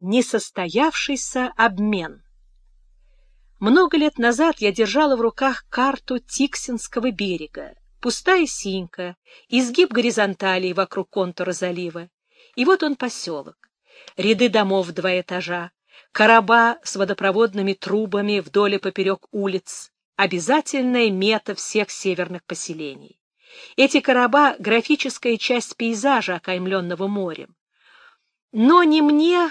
Несостоявшийся обмен. Много лет назад я держала в руках карту Тиксинского берега, пустая синька, изгиб горизонтали вокруг контура залива. И вот он поселок. Ряды домов два этажа, короба с водопроводными трубами вдоль и поперек улиц, обязательная мета всех северных поселений. Эти короба — графическая часть пейзажа, окаймленного морем. Но не мне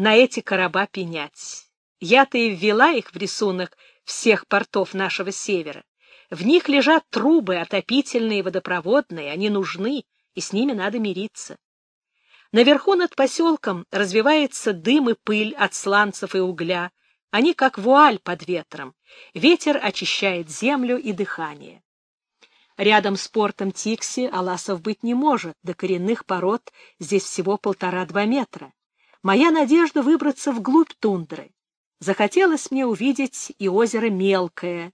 на эти короба пенять. Я-то и ввела их в рисунок всех портов нашего севера. В них лежат трубы, отопительные, водопроводные, они нужны, и с ними надо мириться. Наверху над поселком развивается дым и пыль от сланцев и угля. Они как вуаль под ветром. Ветер очищает землю и дыхание. Рядом с портом Тикси Аласов быть не может, до коренных пород здесь всего полтора-два метра моя надежда выбраться вглубь тундры. Захотелось мне увидеть и озеро Мелкое.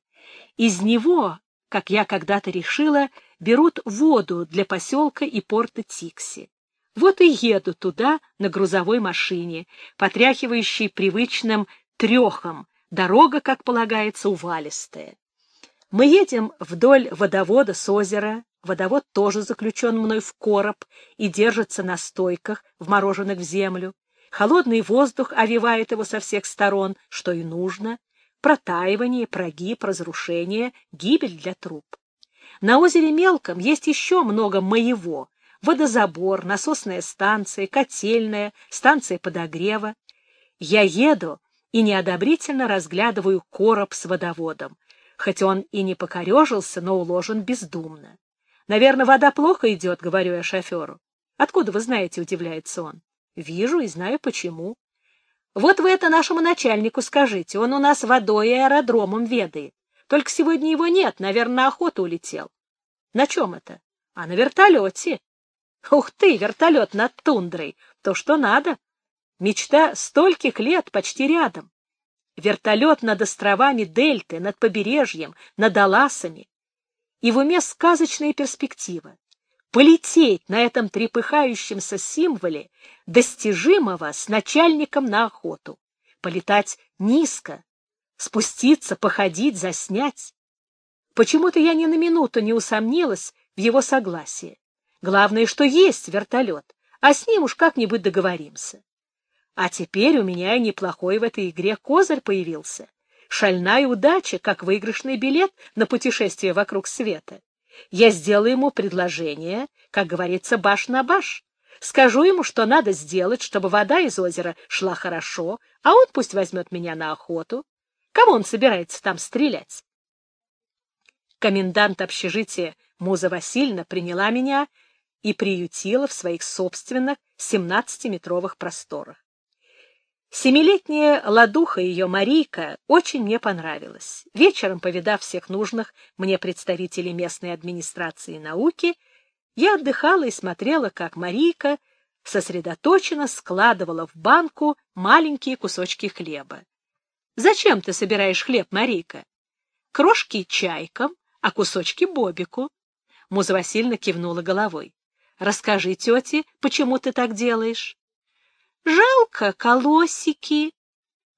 Из него, как я когда-то решила, берут воду для поселка и порта Тикси. Вот и еду туда на грузовой машине, потряхивающей привычным трехом, дорога, как полагается, увалистая. Мы едем вдоль водовода с озера, водовод тоже заключен мной в короб и держится на стойках, вмороженных в землю. Холодный воздух овивает его со всех сторон, что и нужно. Протаивание, прогиб, разрушение, гибель для труб. На озере Мелком есть еще много моего. Водозабор, насосная станция, котельная, станция подогрева. Я еду и неодобрительно разглядываю короб с водоводом. Хоть он и не покорежился, но уложен бездумно. Наверное, вода плохо идет, говорю я шоферу. Откуда вы знаете, удивляется он. Вижу и знаю почему. Вот вы это нашему начальнику скажите, он у нас водой и аэродромом ведает. Только сегодня его нет, наверное, на охоту улетел. На чем это? А на вертолете. Ух ты, вертолет над тундрой, то, что надо. Мечта стольких лет почти рядом. Вертолет над островами Дельты, над побережьем, над Аласами. И в уме сказочная перспектива полететь на этом трепыхающемся символе достижимого с начальником на охоту, полетать низко, спуститься, походить, заснять. Почему-то я ни на минуту не усомнилась в его согласии. Главное, что есть вертолет, а с ним уж как-нибудь договоримся. А теперь у меня неплохой в этой игре козырь появился. Шальная удача, как выигрышный билет на путешествие вокруг света. Я сделаю ему предложение, как говорится, баш на баш. Скажу ему, что надо сделать, чтобы вода из озера шла хорошо, а он пусть возьмет меня на охоту. Кому он собирается там стрелять? Комендант общежития Муза Васильевна приняла меня и приютила в своих собственных семнадцатиметровых просторах. Семилетняя ладуха ее Марийка очень мне понравилась. Вечером, повидав всех нужных мне представителей местной администрации науки, я отдыхала и смотрела, как Марийка сосредоточенно складывала в банку маленькие кусочки хлеба. — Зачем ты собираешь хлеб, Марийка? — Крошки чайкам, а кусочки Бобику. Муза Васильевна кивнула головой. — Расскажи тете, почему ты так делаешь. Жалко колосики.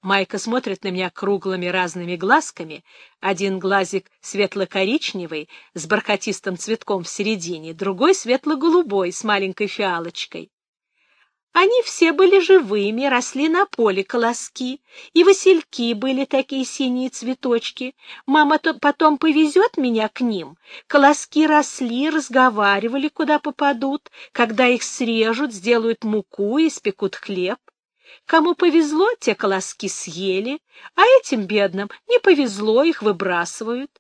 Майка смотрит на меня круглыми разными глазками. Один глазик светло-коричневый с бархатистым цветком в середине, другой светло-голубой с маленькой фиалочкой. Они все были живыми, росли на поле колоски, и васильки были такие синие цветочки. Мама -то потом повезет меня к ним. Колоски росли, разговаривали, куда попадут. Когда их срежут, сделают муку и спекут хлеб. Кому повезло, те колоски съели, а этим бедным не повезло, их выбрасывают.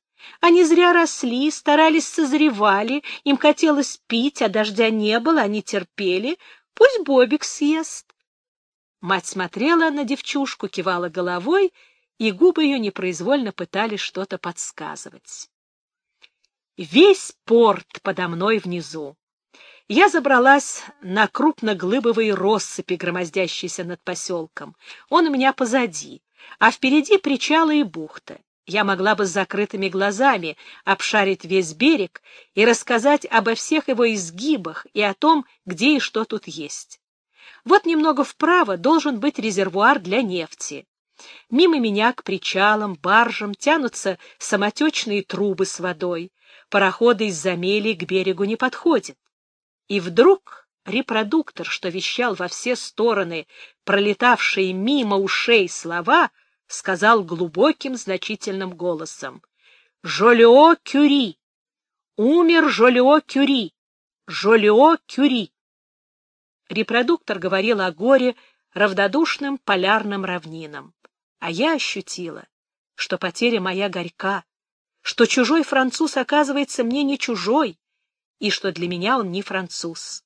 Они зря росли, старались созревали, им хотелось пить, а дождя не было, они терпели, Пусть Бобик съест. Мать смотрела на девчушку, кивала головой, и губы ее непроизвольно пытались что-то подсказывать. Весь порт подо мной внизу. Я забралась на крупноглыбовые россыпи, громоздящиеся над поселком. Он у меня позади, а впереди причалы и бухта. Я могла бы с закрытыми глазами обшарить весь берег и рассказать обо всех его изгибах и о том, где и что тут есть. Вот немного вправо должен быть резервуар для нефти. Мимо меня к причалам, баржам тянутся самотечные трубы с водой. Пароходы из-за мели к берегу не подходят. И вдруг репродуктор, что вещал во все стороны, пролетавшие мимо ушей слова, сказал глубоким значительным голосом. «Жолио Кюри! Умер Жолио Кюри! Жолио Кюри!» Репродуктор говорил о горе равнодушным полярным равнинам. А я ощутила, что потеря моя горька, что чужой француз оказывается мне не чужой, и что для меня он не француз.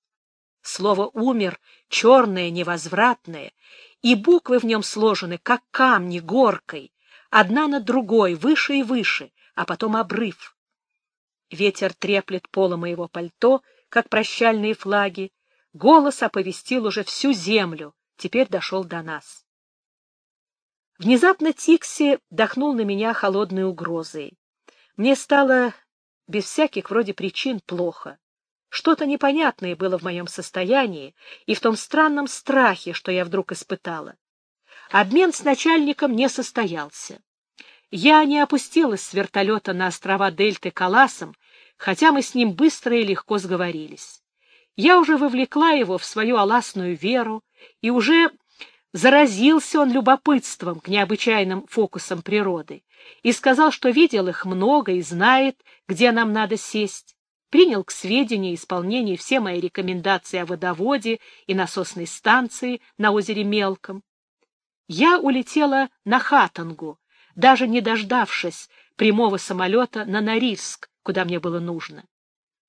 Слово «умер» черное, невозвратное, и буквы в нем сложены, как камни, горкой, одна над другой, выше и выше, а потом обрыв. Ветер треплет поло моего пальто, как прощальные флаги, голос оповестил уже всю землю, теперь дошел до нас. Внезапно Тикси дохнул на меня холодной угрозой. Мне стало без всяких вроде причин плохо. Что-то непонятное было в моем состоянии и в том странном страхе, что я вдруг испытала. Обмен с начальником не состоялся. Я не опустилась с вертолета на острова Дельты Каласом, хотя мы с ним быстро и легко сговорились. Я уже вовлекла его в свою аласную веру, и уже Заразился он любопытством к необычайным фокусам природы и сказал, что видел их много и знает, где нам надо сесть. Принял к сведению исполнение все мои рекомендации о водоводе и насосной станции на озере Мелком. Я улетела на Хатангу, даже не дождавшись прямого самолета на Норильск, куда мне было нужно.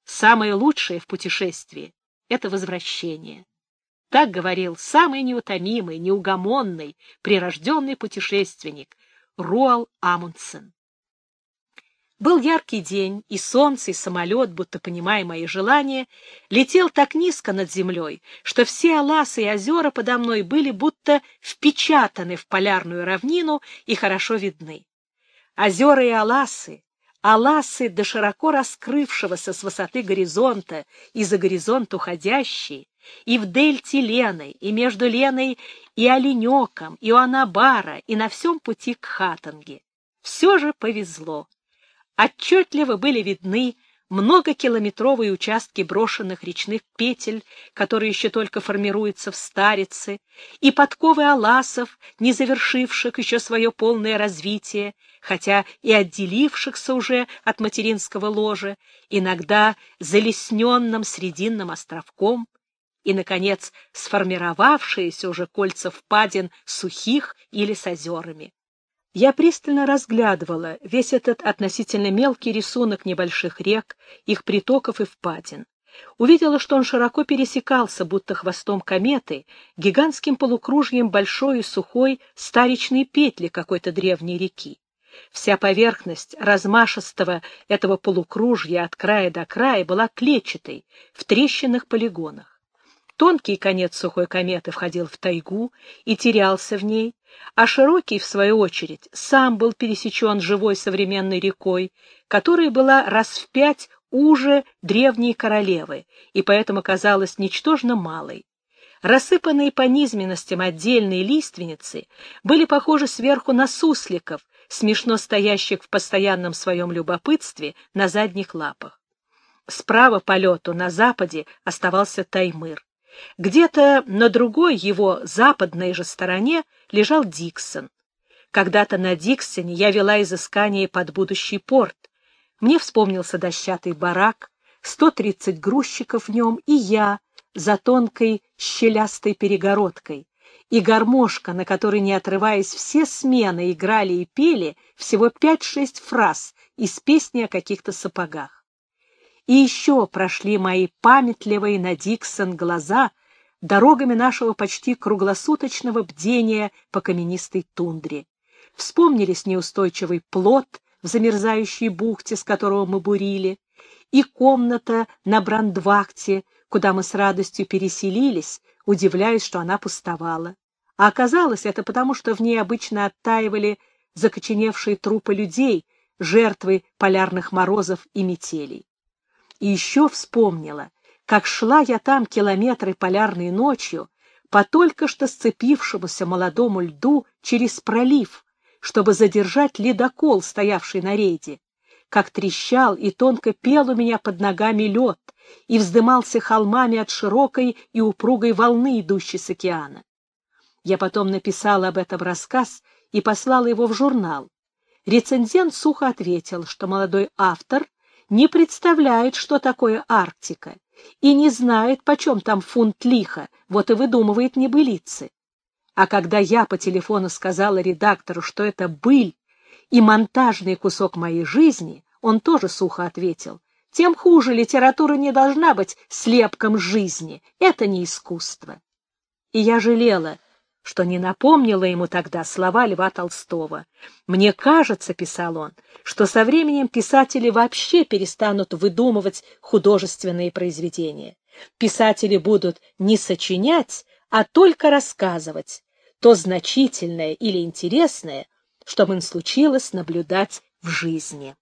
Самое лучшее в путешествии — это возвращение. Так говорил самый неутомимый, неугомонный, прирожденный путешественник Руал Амундсен. Был яркий день, и солнце, и самолет, будто понимая мои желания, летел так низко над землей, что все аласы и озера подо мной были будто впечатаны в полярную равнину и хорошо видны. Озера и аласы, аласы до широко раскрывшегося с высоты горизонта и за горизонт уходящие, и в дельте Лены, и между Леной и Оленеком, и у Анабара, и на всем пути к Хатанге. Все же повезло. Отчетливо были видны многокилометровые участки брошенных речных петель, которые еще только формируются в старице, и подковы аласов, не завершивших еще свое полное развитие, хотя и отделившихся уже от материнского ложа, иногда залесненным срединным островком, и, наконец, сформировавшиеся уже кольца впадин сухих или с озерами. Я пристально разглядывала весь этот относительно мелкий рисунок небольших рек, их притоков и впадин. Увидела, что он широко пересекался, будто хвостом кометы, гигантским полукружьем большой и сухой старичной петли какой-то древней реки. Вся поверхность размашистого этого полукружья от края до края была клетчатой, в трещинных полигонах. Тонкий конец сухой кометы входил в тайгу и терялся в ней, а широкий, в свою очередь, сам был пересечен живой современной рекой, которая была раз в пять уже древней королевы и поэтому казалась ничтожно малой. Рассыпанные по низменностям отдельные лиственницы были похожи сверху на сусликов, смешно стоящих в постоянном своем любопытстве на задних лапах. Справа по лету на западе оставался Таймыр. Где-то на другой его западной же стороне лежал Диксон. Когда-то на Диксоне я вела изыскание под будущий порт. Мне вспомнился дощатый барак, 130 грузчиков в нем и я за тонкой щелястой перегородкой, и гармошка, на которой, не отрываясь, все смены играли и пели всего пять-шесть фраз из песни о каких-то сапогах. И еще прошли мои памятливые на Диксон глаза дорогами нашего почти круглосуточного бдения по каменистой тундре. Вспомнились неустойчивый плод в замерзающей бухте, с которого мы бурили, и комната на Брандвахте, куда мы с радостью переселились, удивляясь, что она пустовала. А оказалось это потому, что в ней обычно оттаивали закоченевшие трупы людей, жертвы полярных морозов и метелей. И еще вспомнила, как шла я там километры полярной ночью по только что сцепившемуся молодому льду через пролив, чтобы задержать ледокол, стоявший на рейде, как трещал и тонко пел у меня под ногами лед и вздымался холмами от широкой и упругой волны, идущей с океана. Я потом написала об этом рассказ и послала его в журнал. Рецензент сухо ответил, что молодой автор не представляет, что такое Арктика, и не знает, почем там фунт лиха, вот и выдумывает небылицы. А когда я по телефону сказала редактору, что это быль и монтажный кусок моей жизни, он тоже сухо ответил, тем хуже литература не должна быть слепком жизни, это не искусство. И я жалела, что не напомнила ему тогда слова Льва Толстого. «Мне кажется, — писал он, — что со временем писатели вообще перестанут выдумывать художественные произведения. Писатели будут не сочинять, а только рассказывать то значительное или интересное, что им случилось наблюдать в жизни.